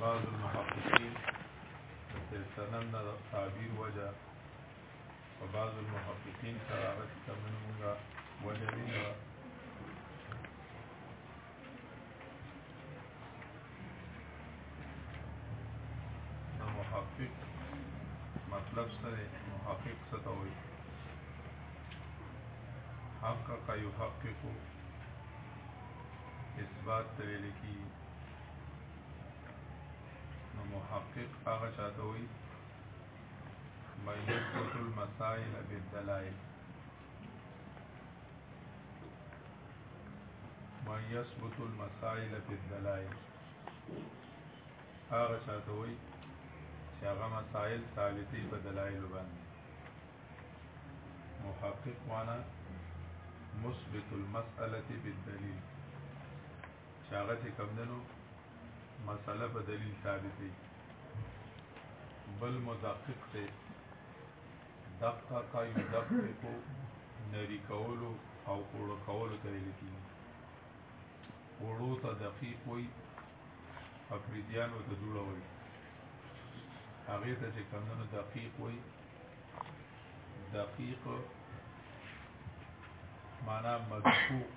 بعض المحققين سنن نه تعبیر وجه په بعض المحققين سره هغه تمن موږ وجه نه محقق مطلب سره محقق څه ته وایي حقق يحقق اثبات ته ویل کیږي نو محقق هغه چاته وي من يثبت المسائل بالدلائل من يثبت المسائل بالدلائل هغه چاته وي چې هغه مسائل ثابتې په دلایل باندې محقق معنا مثبت المسأله بالدلیل چې هغه چې کمدنو مسله په دلیل ثابتې بل مدقق ته دقه کا یو دقه کو نری کولو او کوړو کولو ته ویل کی کوړو ته دقیق وي افریدیانو ته جوړه وي هغه ته چې کمدنو دقیق وي دقیق معنا مدقوق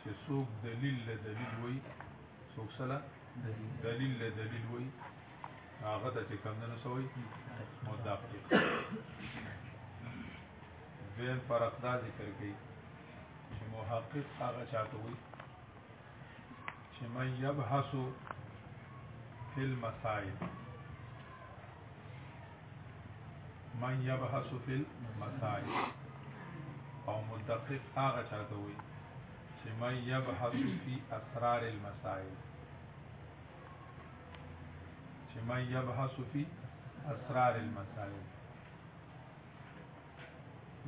چې څوک دلیل له دلیل وایي څوک سره دلیل له دلیل وایي هغه ته چې کم نه سوی مدعق دی دویم فرق دا ذکر کوي چې محقق هغه چاته وي چې من يبحث في المسائل من يبحث في المسائل او مدقق هغه چاته وي چې من يبحث في اسرار المسائل چې من يبحث في اسرار المسائل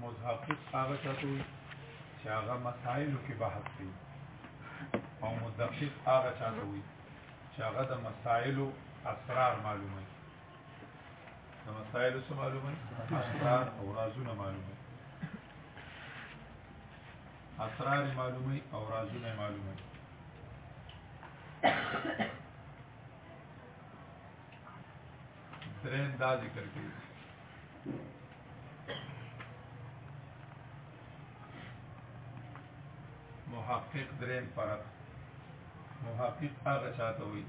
مدقق هغه چاته وي چې هغه مسائل کې بحث کوي او مدقق هغه چاته وي چې هغه د مسائلو اسرار معلوموي د مسائلو څه معلومه اسرار او رازونه معلومه اسرار معلومه او رازونه معلومه درېم دا ذکر کوي محقق درېم فرق محقق هغه چاته وي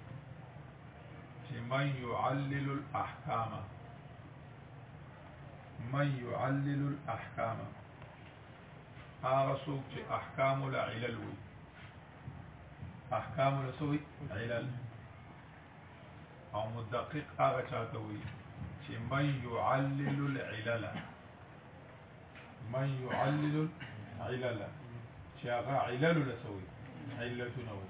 چې من يعلل الاحکام من يعلل الاحکام هغه څوک چې احکام له علل وي احکام له سوي علل او مدقق هغه چاته وي چې من يعلل العلل من يعلل العلل چې هغه علل له سوي علتونه وي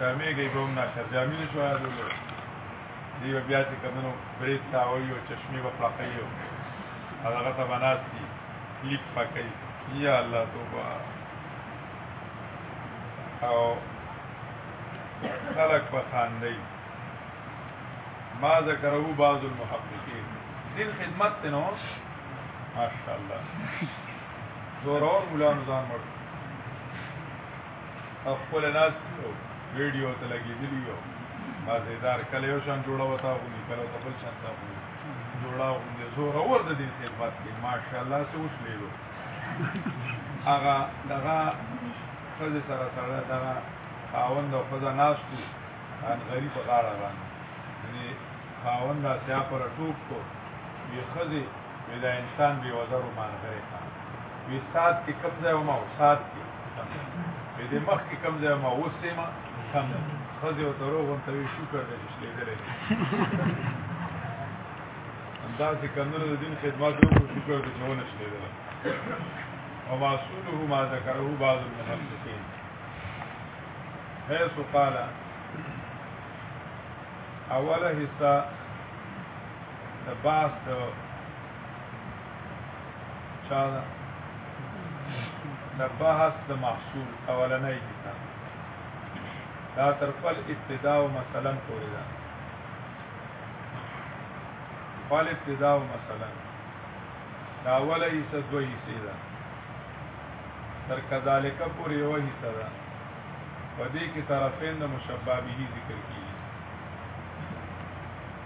جامې گئی به هم ناشر جامې نه شو یادو لو دی بیا چې کمنو بریک تا وی او چشمه په پلاقې یو هغه ته بناس دي لیک پکې یا الله توبه او خلق په خاندې ما ذکرو بعض المحققین دین خدمت ته نو ماشاءالله زورور مولا نظام ورته خپل ناس ویډیو ته لګېدلی یو مزیدار کله یو شان جوړه وتا خو کله ته بل شان تا خو جوړه خو دې زور اور د دې خدمت کې ماشاءالله سه اوس لیدو هغه دغه خزه سره سره دغه خاوند او خزه ناس دي ان غریب غاړه باندې یعنی خاوند دا سیا پر ټوک کو وی خزه وی دا انسان به وزر مان غره وی سات کې کم ځای ومه سات کې په دې مخ کې کم ځای ما اوسې ما کم خزه او ترو غون ته شکر دې شلې درې دا چې کندنو د دین خدمت وکړو شکر دې چونه شلې درې او ما سوله ما ذکره بعض المحققين حيث قال اوله حصہ د باس د چا ده د بحث د محصول اولنۍ کتاب دا تر خپل ابتدا او مثلا پورې ده خپل ابتدا او مثلا دا اوله یې څه دوه یې سي ده تر کذالک پورې یو یې سره ده په دې کې طرفین د مشبابه ذکر کیږي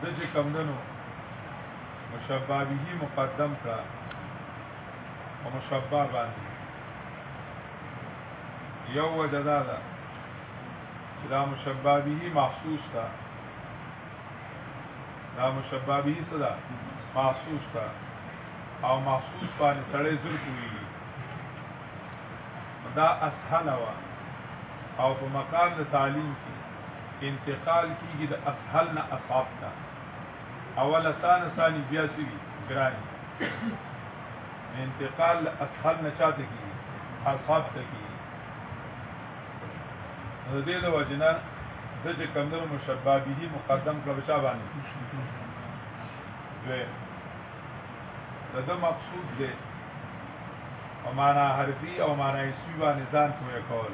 د چې کم دنو مشبه به مقدم کړه او مشبه باندې یو وجه دا ده چې دا مشبه به محسوس ده دا مشبه به څه ده محسوس ده او محسوس باندې سړی زر کوي دا اسهل وا او په مقام د تعلیم کې انتقال کیږي د اسهل نه اصعب ته اول اسان ثاني بیا سوي ګران انتقال اسهل نه چاته کیږي اصعب ته کیږي د دې د وجنه د چې کمندر مشبہ به مقدم کړ بچا باندې دوی دا مقصود دی او معنا حرفي او معنا اسمي باندې ځان پوهه کول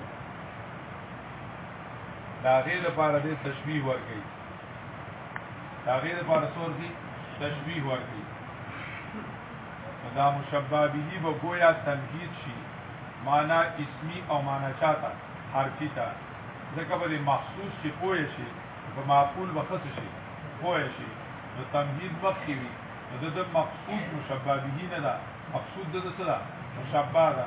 دا غیر لپاره د تشبیه ورکړي دا غیر لپاره څور دي تشبیه ورکړي دا مشبہ به به گویا تمهید شي معنا اسمی او معنا چاته حرفی تا ځکه به محسوس شي پوه شي په معقول وخت شي پوه شي نو تمهید مخکې وي د د مقصود مشبہ به نه ده مقصود د څه ده مشبہ ده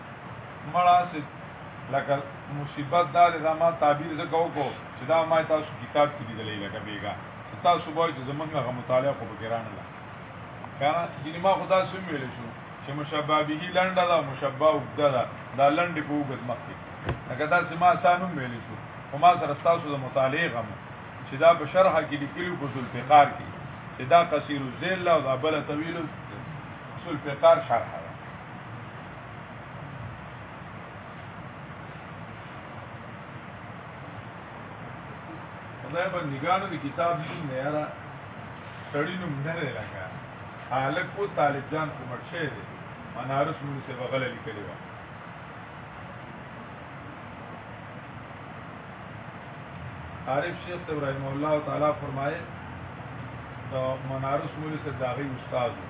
مړه سي لکه مصیبت دا دی دا ما تعبیر زکه وکړو چې دا ما تاسو کتاب کې لیدلې لکه بیګا چې تاسو وایي چې زمونږ هغه مطالعه خو پکې رانه ده کنه ځینې ما خدا سم ویل شو چې مشبه به لنډه ده مشبه وګده ده دا لنډې په وګد مخ کې لکه دا سم آسانو ویل شو او ما سره تاسو د مطالعه غم چې دا په شرح کې لیکلو په ذل فقار کې چې دا قصیر الذل او دا بل طویل ذل فقار شرح خدای بندګانو د کتاب دې نه یاره سړی نوم نه دی لکه هلک کو طالب جان کو مرشه دی منارس مون سے بغل لیکلی و عارف شیخ ابراهیم الله تعالی فرمایي منارس مون سے داغي استاد و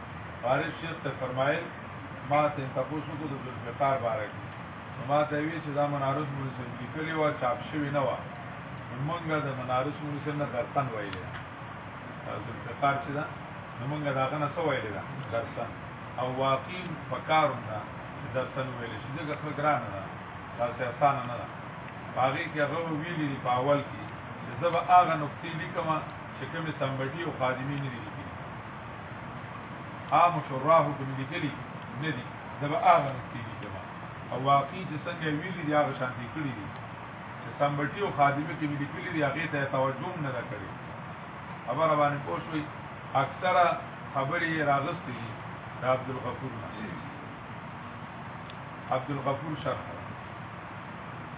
فارس شیخ ته فرمایل ما ته تاسو کو د ذوالفقار باره کې ما ته وی چې دا منارس مرسل لیکلی و چاپ شوی نه و مونږه د منارس مرسل نه درسن ویل ذوالفقار چې دا مونږه داغه نه سو ویل دا درسن او واقعي پکاروم دا چې درسن ویل شي دا خپل ګران نه دا څه آسان نه ده باغې کې هغه ویلي په اول کې چې زه به هغه نقطې لیکم چې کومې سمبټي او خادمي نه دي عام شراه په لیکلي نه دي دا به هغه نکته دي کما او واقعي چې څنګه ویلي دي هغه شان دي کړی دي چې سمبټي او خادمه کې ملي کړی دي هغه ته توجه نه کړی خبره باندې پوه شوي اکثره خبرې راغستې دي د عبد الغفور عبد الغفور شرح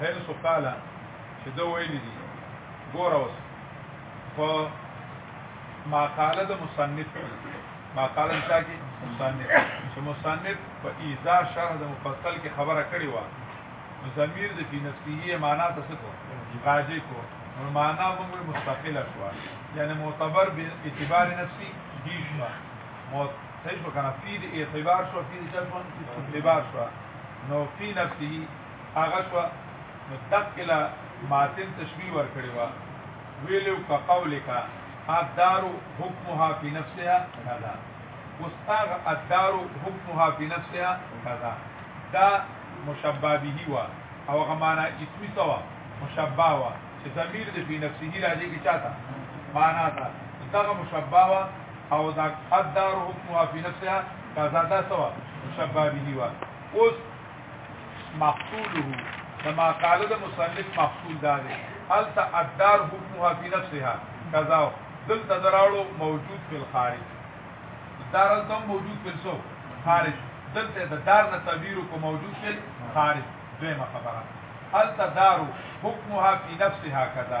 هل سو قالا چې دا ویل دي ګور اوس په مقاله د مصنف مقاله چا کې مصنف چې مصنف په ایزا شرح د مفصل کې خبره کړې و ضمیر د فی نفسیه معنا ته څه کو راځي کو نو معنا موږ مستقله شو یعنی معتبر به اعتبار نفسي دي شو صحیح شو کنه فی دی اعتبار شو فی دی چشمون اعتبار شو نو فی نفسی هغه شو نو تقلا ماتن تشبیه ور کړی و ویلو کا قولک الدار حکمها فی نفسها کذا واستغ الدار حکمها فی نفسها کذا دا مشبہ به و او هغه معنا اسمی سوا مشبہ و چې ضمیر دی فی نفسه راځي کی چاته معنا تا دغه مشبہ و او دا الدار حکمها فی نفسها دا زاده سوا مشبه به وا اوس مقتوله کما قال د مصنف مقتول دا دی هل تا الدار حکمها فی نفسها کذا دل تدراړو موجود فی الخارج دار ته موجود فی سو خارج دلته د دار نه تعبیر کو موجود فی خارج دیمه خبره هل تا دار حکمها فی نفسها کذا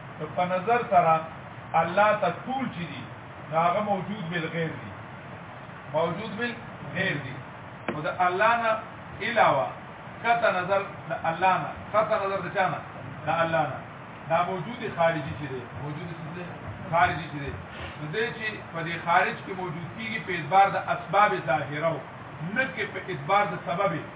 نو په نظر سره الله ته ټول چي دي هغه موجود بل غیر دي موجود بل غیر دي او د الله نه علاوه کته نظر د الله نه کته نظر د چانه د الله نه دا موجود خارجي چي دي موجود څه خارجي چي دي نو دې چې په دې خارج کې موجود کیږي په اعتبار د اسباب ظاهره نه کې په اعتبار د سبب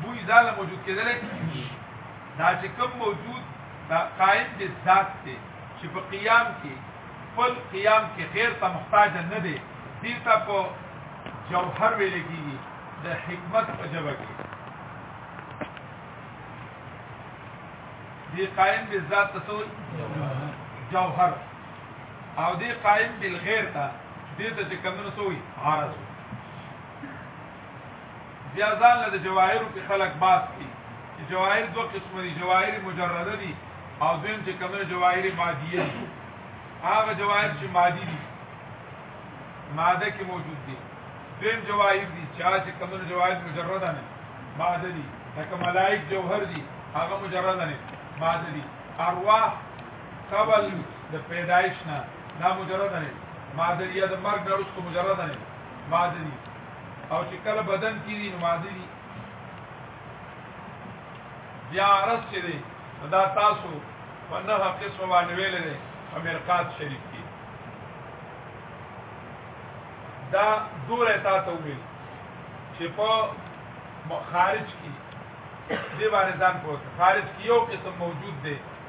بوی ځان له موجود کېدلی شي دا چې کوم موجود دا قائم به ذات دی چې په قیام کې خپل قیام کې غیر ته محتاج نه دی دې ته په جوهر ویل کېږي د حکمت په جبه کې دې قائم به ذات ته جوهر او دې قائم بالغیر ته دې ته چې کمنو سوی عارض بیا ځان له جواهر په خلق باس کی جواهر دو قسم دي جواهر مجرده دي او دیم چې کمنو جواهر مادیه دي هغه جواهر چې مادي دي ماده کې موجود دي دیم جواهر دي چې کمنو جواهر مجرده نه ماده دي لکه ملائک جوهر دي هغه مجرد نه ماده دي ارواح قبل د پیدایش نه دا مجرد نه مادریه د مرګ نه رسو مجرد نه مادری او چې کله بدن کې دي مادری بیا عرض چې دی دا تاسو په نه قسم باندې ویل دي په مرقات شریف کې دا دور تا ته ویل چې په خارج کې دی باندې ځان پوهه خارج کې یو قسم موجود دی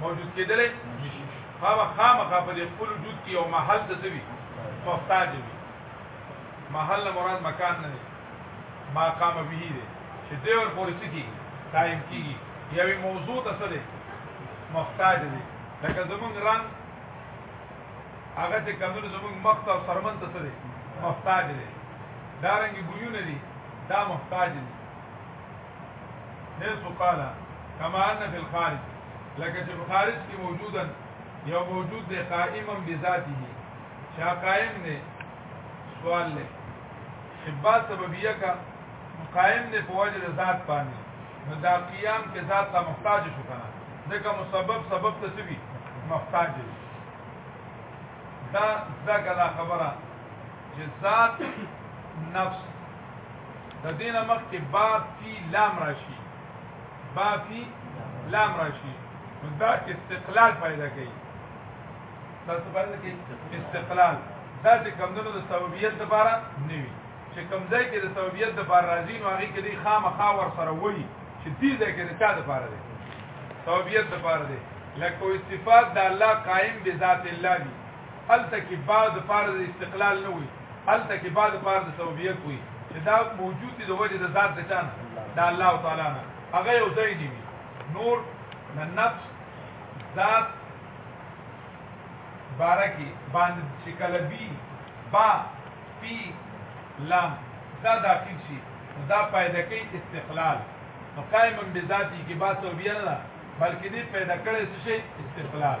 موجود کېدلې نشي هغه خامخا په دې خپل وجود کې یو محل د سوي محتاج وي محل مراد مکان نه دی ما قام به دی چې دې ور پورې سکی قائم کیږي یوې موضوع ته سره محتاج دی لکه زمونږ رنگ هغه چې کمنو زمونږ مخته او سرمن ته سره محتاج دی دا رنګي بویونه دي دا محتاج دي حيث قال كما ان في الخارج لکه چې په خارج کې موجودا یو موجود دی قائما بذاته شا قائم نه سوال له شبا سببیه کا قائم نه په وجه ذات باندې نو دا قیام کې ذات ته محتاج شو کنه ځکه مسبب سبب ته سوي محتاج دی دا ځکه دا خبره چې ذات نفس د دین مخ کې با فی لام راشي با فی لام راشي دا استقلال پیدا کوي تاسو باندې کې استقلال دا چې کمندونو د سببیت لپاره نه وي چې کمځای کې د سببیت لپاره راځي نو هغه کې د خامخا ور سره وایي چې دې ځای کې د چا لپاره دی سببیت لپاره دی لکه صفات د الله قائم بذات الله دی هلته کې بعد فرض استقلال نه وي هلته کې بعد پار د سببیت وي چې دا موجود دي د وجه د ذات د چان د الله تعالی نه هغه یو ځای دی نور د نفس ذات بارکی باندې چې کله بي با پی لام دا داخل شي دا پیدا کوي استقلال مقایم بذاتی کې با سببیت نه بلکې دې پیدا کړي څه شي استقلال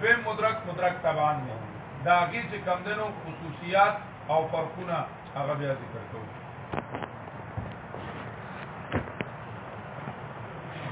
دویم مدرک مدرک تبان دی دا غي چې کم دنو خصوصیات او فرقونه هغه بیا ذکر کوو